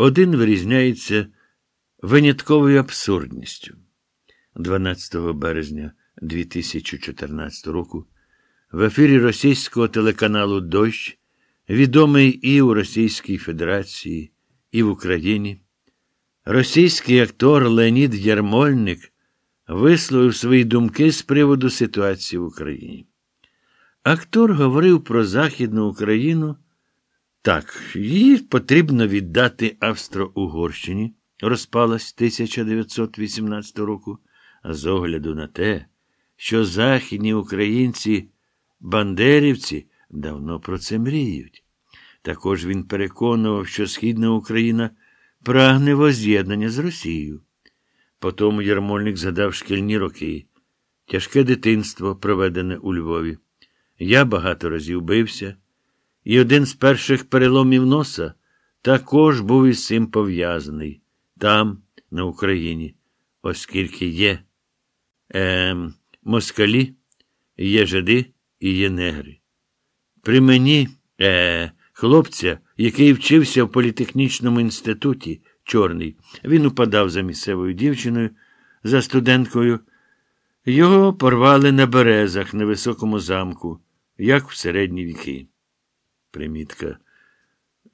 Один вирізняється винятковою абсурдністю. 12 березня 2014 року в ефірі російського телеканалу Дощ, відомий і у Російській Федерації, і в Україні, російський актор Леонід Ярмольник висловив свої думки з приводу ситуації в Україні. Актор говорив про Західну Україну. Так, її потрібно віддати Австро-Угорщині, розпалась 1918 року, а з огляду на те, що західні українці, бандерівці, давно про це мріють. Також він переконував, що Східна Україна прагне воз'єднання з Росією. Потім Ярмольник згадав шкільні роки, тяжке дитинство, проведене у Львові. Я багато разів бився, і один з перших переломів носа також був із цим пов'язаний там, на Україні, оскільки є е, москалі, є жиди і є негри. При мені, е, хлопця, який вчився в політехнічному інституті, чорний, він упадав за місцевою дівчиною, за студенткою. Його порвали на березах на високому замку, як в середні віки. Примітка.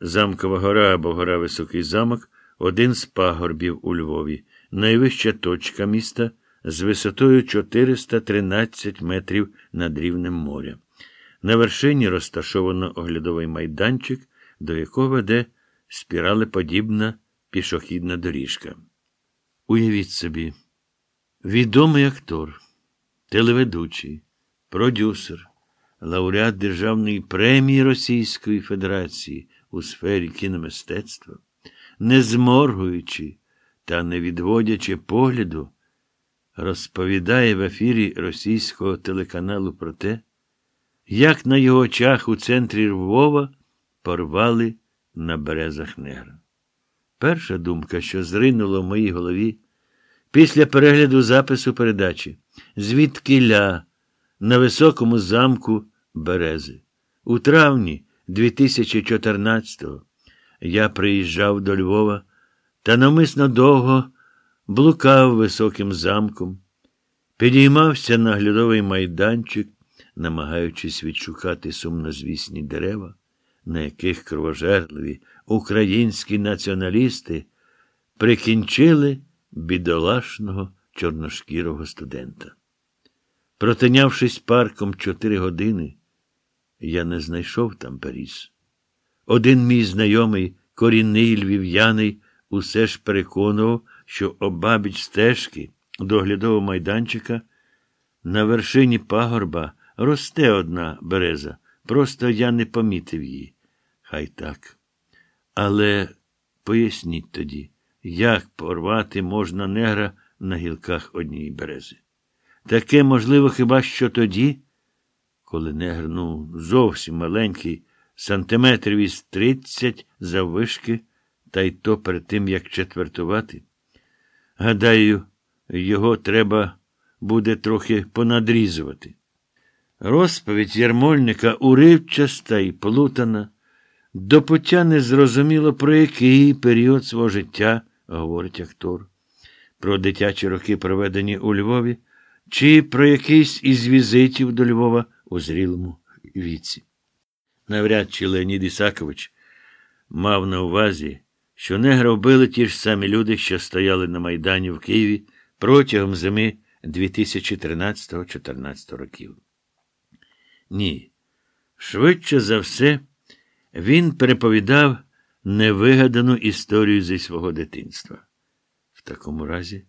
Замкова гора або гора Високий замок один з пагорбів у Львові, найвища точка міста з висотою 413 метрів над рівнем моря. На вершині розташовано оглядовий майданчик, до якого веде спіралеподібна пішохідна доріжка. Уявіть собі, відомий актор, телеведучий, продюсер, лауреат Державної премії Російської Федерації у сфері кіномистецтва, не зморгуючи та не відводячи погляду, розповідає в ефірі російського телеканалу про те, як на його очах у центрі Львова порвали на березах негра. Перша думка, що зринула в моїй голові, після перегляду запису передачі, звідки ля на високому замку Берези. У травні 2014-го я приїжджав до Львова та намисно довго блукав високим замком, підіймався на глядовий майданчик, намагаючись відшукати сумнозвісні дерева, на яких кровожерливі українські націоналісти прикінчили бідолашного чорношкірого студента. Протинявшись парком чотири години, я не знайшов там Паріс. Один мій знайомий, корінний львів'яний, усе ж переконував, що обабіч стежки до оглядового майданчика на вершині пагорба росте одна береза. Просто я не помітив її. Хай так. Але поясніть тоді, як порвати можна негра на гілках однієї берези. Таке можливо хіба що тоді, коли негр, ну, зовсім маленький, сантиметрів із тридцять заввишки, та й то перед тим, як четвертувати. Гадаю, його треба буде трохи понадрізувати. Розповідь ярмольника уривчаста і плутана, до пуття не зрозуміло, про який період свого життя, говорить актор, про дитячі роки, проведені у Львові, чи про якийсь із візитів до Львова у зрілому віці. Навряд чи Леонід Ісакович мав на увазі, що негра вбили ті ж самі люди, що стояли на Майдані в Києві протягом зими 2013-14 років. Ні. Швидше за все, він переповідав невигадану історію зі свого дитинства. В такому разі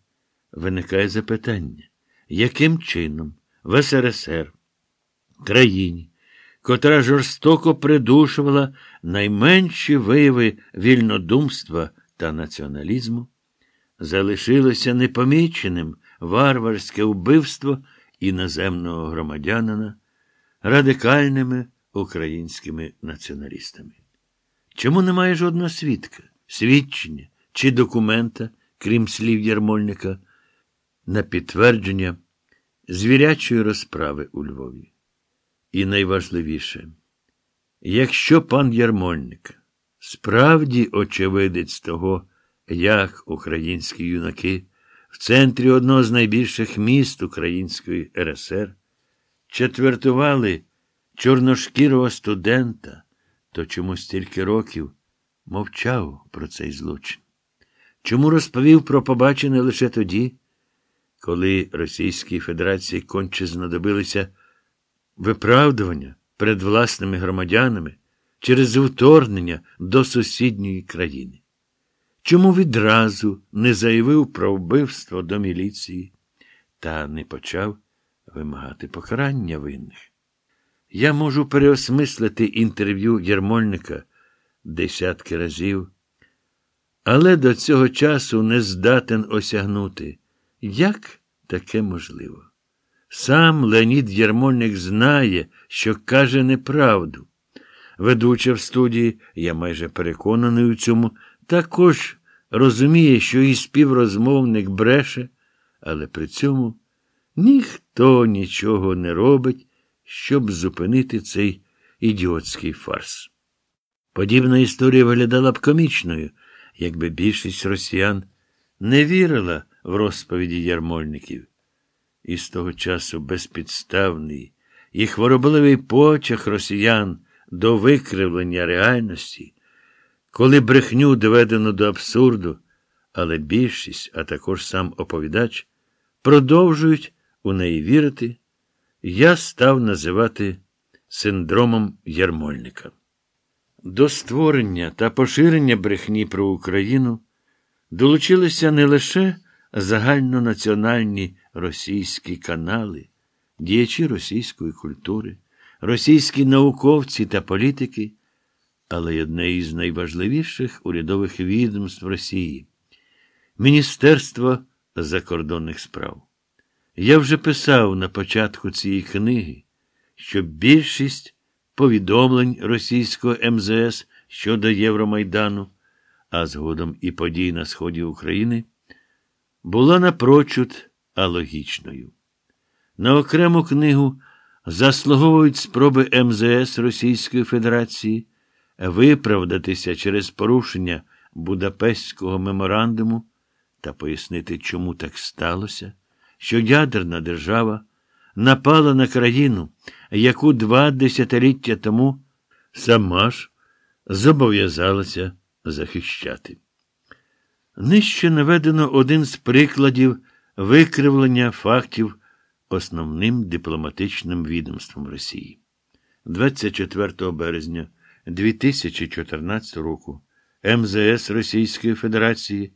виникає запитання, яким чином в СРСР, країні, котра жорстоко придушувала найменші вияви вільнодумства та націоналізму, залишилося непоміченим варварське вбивство іноземного громадянина радикальними українськими націоналістами. Чому немає жодного свідка, свідчення чи документа, крім слів Ярмольника, на підтвердження звірячої розправи у Львові? І найважливіше, якщо пан Ярмольник Справді, очевидець того, як українські юнаки в центрі одного з найбільших міст Української РСР четвертували чорношкірого студента, то чому стільки років мовчав про цей злочин? Чому розповів про побачене лише тоді, коли Російській Федерації конче знадобилися виправдування перед власними громадянами через вторгнення до сусідньої країни? Чому відразу не заявив про вбивство до міліції та не почав вимагати покарання винних? Я можу переосмислити інтерв'ю Єрмольника десятки разів, але до цього часу не здатен осягнути, як таке можливо. Сам Леонід Єрмольник знає, що каже неправду. Ведуча в студії, я майже переконаний у цьому, також розуміє, що і співрозмовник бреше, але при цьому ніхто нічого не робить, щоб зупинити цей ідіотський фарс. Подібна історія виглядала б комічною, якби більшість росіян не вірила в розповіді ярмольників. І з того часу безпідставний і хворобливий почах росіян до викривлення реальності, коли брехню доведено до абсурду, але більшість, а також сам оповідач, продовжують у неї вірити, я став називати синдромом ярмольника. До створення та поширення брехні про Україну долучилися не лише загальнонаціональні російські канали, діячі російської культури, російські науковці та політики, але й одне із найважливіших урядових відомств Росії Міністерство закордонних справ. Я вже писав на початку цієї книги, що більшість повідомлень російського МЗС щодо Євромайдану, а згодом і подій на сході України, була напрочуд алогічною. На окрему книгу заслуговують спроби МЗС Російської Федерації виправдатися через порушення Будапештського меморандуму та пояснити, чому так сталося, що ядерна держава напала на країну, яку два десятиліття тому сама ж зобов'язалася захищати. Нижче наведено один з прикладів викривлення фактів основним дипломатичним відомством Росії. 24 березня 2014 року МЗС Російської Федерації